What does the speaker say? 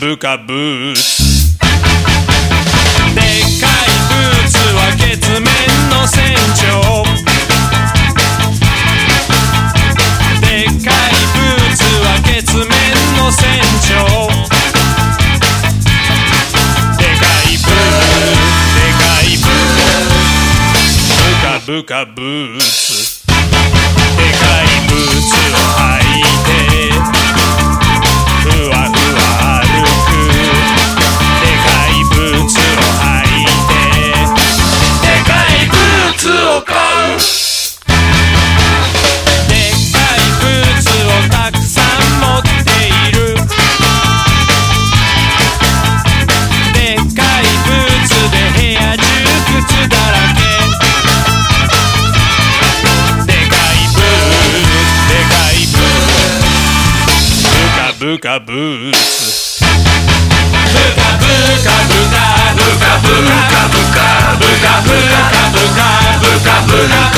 ブカブー。ツでっかいブーツは月面の船長。でっかいブーツは月面の船長。でかいブーでかいブー。ブカブカブー。ツ Buka Boots. Buka Buka Buka Buka Buka Buka Buka Buka Buka Buka Buka